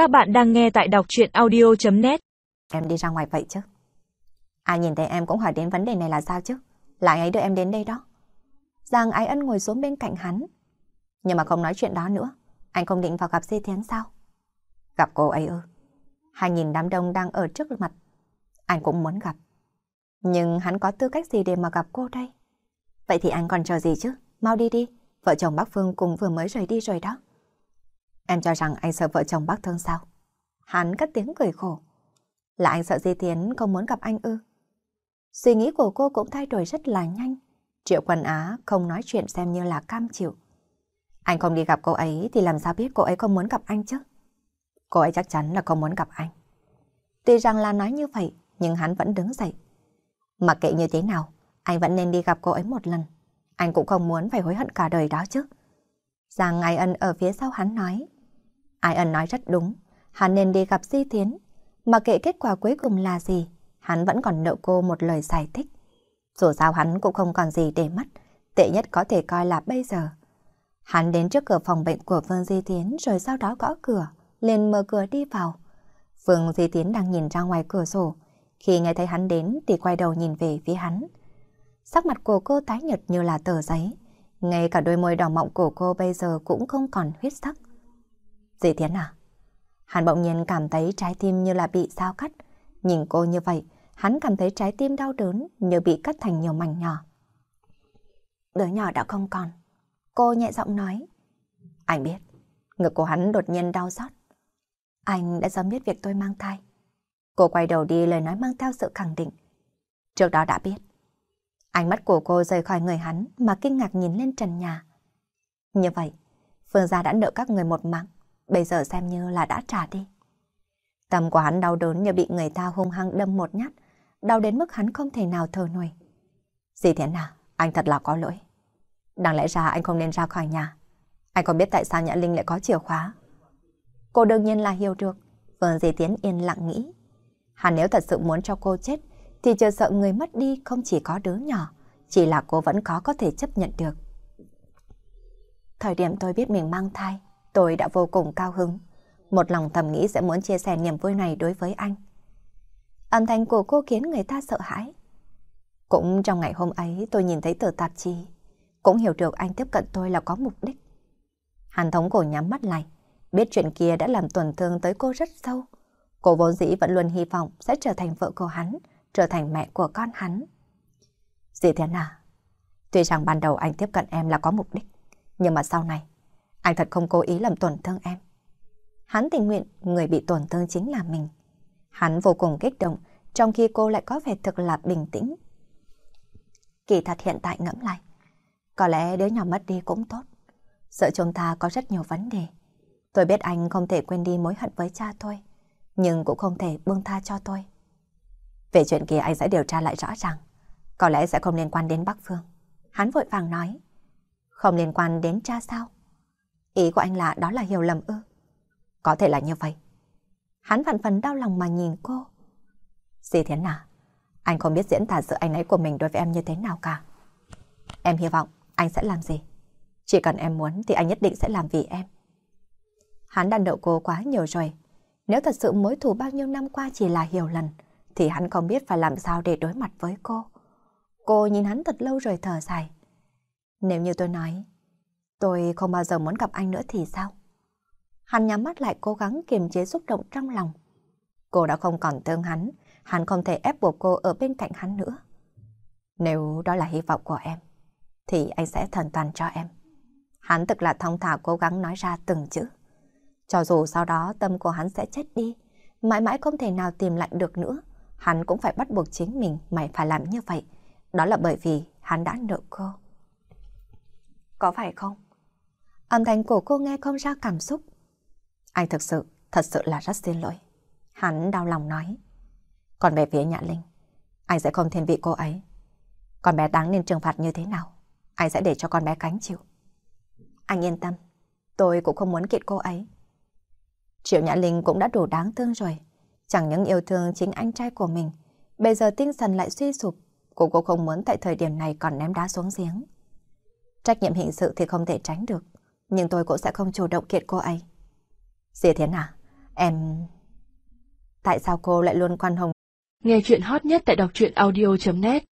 Các bạn đang nghe tại đọc chuyện audio.net Em đi ra ngoài vậy chứ? Ai nhìn thấy em cũng hỏi đến vấn đề này là sao chứ? Là anh ấy đưa em đến đây đó. Giang Ái Ân ngồi xuống bên cạnh hắn. Nhưng mà không nói chuyện đó nữa. Anh không định vào gặp Di Thiến sao? Gặp cô ấy ư? Hai nghìn đám đông đang ở trước mặt. Anh cũng muốn gặp. Nhưng hắn có tư cách gì để mà gặp cô đây? Vậy thì anh còn chờ gì chứ? Mau đi đi. Vợ chồng bác Phương cùng vừa mới rời đi rồi đó. Em cho rằng anh sợ vợ chồng bác thương sao? Hắn cất tiếng cười khổ. Là anh sợ Di Tiến không muốn gặp anh ư? Suy nghĩ của cô cũng thay đổi rất là nhanh. Triệu Quân Á không nói chuyện xem như là cam chịu. Anh không đi gặp cô ấy thì làm sao biết cô ấy không muốn gặp anh chứ? Cô ấy chắc chắn là không muốn gặp anh. Tuy rằng là nói như vậy, nhưng hắn vẫn đứng dậy. Mặc kệ như thế nào, anh vẫn nên đi gặp cô ấy một lần. Anh cũng không muốn phải hối hận cả đời đó chứ. Giang Ai Ân ở phía sau hắn nói. Ai Ân nói rất đúng, hắn nên đi gặp Di Thiến, Mà kệ kết quả cuối cùng là gì, hắn vẫn còn nợ cô một lời giải thích. Dù sao hắn cũng không còn gì để mất, tệ nhất có thể coi là bây giờ. Hắn đến trước cửa phòng bệnh của Vương Di Thiến rồi sau đó gõ cửa, liền mở cửa đi vào. Vương Di Thiến đang nhìn ra ngoài cửa sổ, khi nghe thấy hắn đến thì quay đầu nhìn về phía hắn. Sắc mặt của cô tái nhợt như là tờ giấy, ngay cả đôi môi đỏ mọng của cô bây giờ cũng không còn huyết sắc. Dì Thiến à? Hắn bỗng nhiên cảm thấy trái tim như là bị sao cắt. Nhìn cô như vậy, hắn cảm thấy trái tim đau đớn như bị cắt thành nhiều mảnh nhỏ. Đứa nhỏ đã không còn. Cô nhẹ giọng nói. Anh biết. Ngực của hắn đột nhiên đau xót. Anh đã sớm biết việc tôi mang thai. Cô quay đầu đi lời nói mang theo sự khẳng định. Trước đó đã biết. Ánh mắt của cô rời khỏi người hắn mà kinh ngạc nhìn lên trần nhà. Như vậy, Phương gia đã nợ các người một mạng, bây giờ xem như là đã trả đi. Tâm của hắn đau đớn như bị người ta hung hăng đâm một nhát, đau đến mức hắn không thể nào thở nổi. Dì Thiến à, anh thật là có lỗi. Đáng lẽ ra anh không nên ra khỏi nhà. Anh không biết tại sao Nhã Linh lại có chìa khóa. Cô đương nhiên là hiểu được. Phương Dì Tiến yên lặng nghĩ. Hắn nếu thật sự muốn cho cô chết, thì chờ sợ người mất đi không chỉ có đứa nhỏ, chỉ là cô vẫn có có thể chấp nhận được. Thời điểm tôi biết mình mang thai, tôi đã vô cùng cao hứng. Một lòng thầm nghĩ sẽ muốn chia sẻ niềm vui này đối với anh. Âm thanh của cô khiến người ta sợ hãi. Cũng trong ngày hôm ấy tôi nhìn thấy tờ tạp chí, cũng hiểu được anh tiếp cận tôi là có mục đích. Hàn thống cổ nhắm mắt lại, biết chuyện kia đã làm tổn thương tới cô rất sâu. Cô vốn dĩ vẫn luôn hy vọng sẽ trở thành vợ của hắn, trở thành mẹ của con hắn. Dì Thiên à, tuy rằng ban đầu anh tiếp cận em là có mục đích, nhưng mà sau này, anh thật không cố ý làm tổn thương em. Hắn tình nguyện, người bị tổn thương chính là mình. Hắn vô cùng kích động, trong khi cô lại có vẻ thực là bình tĩnh. Kỳ thật hiện tại ngẫm lại, có lẽ đứa nhỏ mất đi cũng tốt. Sợ chúng ta có rất nhiều vấn đề. Tôi biết anh không thể quên đi mối hận với cha tôi, nhưng cũng không thể buông tha cho tôi. Về chuyện kia anh sẽ điều tra lại rõ ràng. Có lẽ sẽ không liên quan đến Bắc Phương. Hắn vội vàng nói. Không liên quan đến cha sao? Ý của anh là đó là hiểu lầm ư? Có thể là như vậy. Hắn vặn phần đau lòng mà nhìn cô. Dì Thiến à, anh không biết diễn tả sự anh ấy của mình đối với em như thế nào cả. Em hy vọng anh sẽ làm gì? Chỉ cần em muốn thì anh nhất định sẽ làm vì em. Hắn đàn đậu cô quá nhiều rồi. Nếu thật sự mối thù bao nhiêu năm qua chỉ là hiểu lầm, thì hắn không biết phải làm sao để đối mặt với cô. Cô nhìn hắn thật lâu rồi thở dài. Nếu như tôi nói, tôi không bao giờ muốn gặp anh nữa thì sao? Hắn nhắm mắt lại cố gắng kiềm chế xúc động trong lòng. Cô đã không còn thương hắn, hắn không thể ép buộc cô ở bên cạnh hắn nữa. Nếu đó là hy vọng của em, thì anh sẽ thần toàn cho em. Hắn thực là thông thả cố gắng nói ra từng chữ. Cho dù sau đó tâm của hắn sẽ chết đi, mãi mãi không thể nào tìm lại được nữa, hắn cũng phải bắt buộc chính mình mày phải làm như vậy. Đó là bởi vì hắn đã nợ cô. Có phải không? Âm thanh của cô nghe không ra cảm xúc. Anh thực sự, thật sự là rất xin lỗi. Hắn đau lòng nói. Còn về phía Nhã Linh, anh sẽ không thiên vị cô ấy. Con bé đáng nên trừng phạt như thế nào? Anh sẽ để cho con bé cánh chịu. Anh yên tâm, tôi cũng không muốn kiện cô ấy. Triệu Nhã Linh cũng đã đủ đáng thương rồi. Chẳng những yêu thương chính anh trai của mình, bây giờ tinh thần lại suy sụp, cô cô không muốn tại thời điểm này còn ném đá xuống giếng. Trách nhiệm hình sự thì không thể tránh được, nhưng tôi cũng sẽ không chủ động kiện cô ấy. Dì Thiến à, Em... Tại sao cô lại luôn quan hồng? Nghe chuyện hot nhất tại đọc truyện audio.net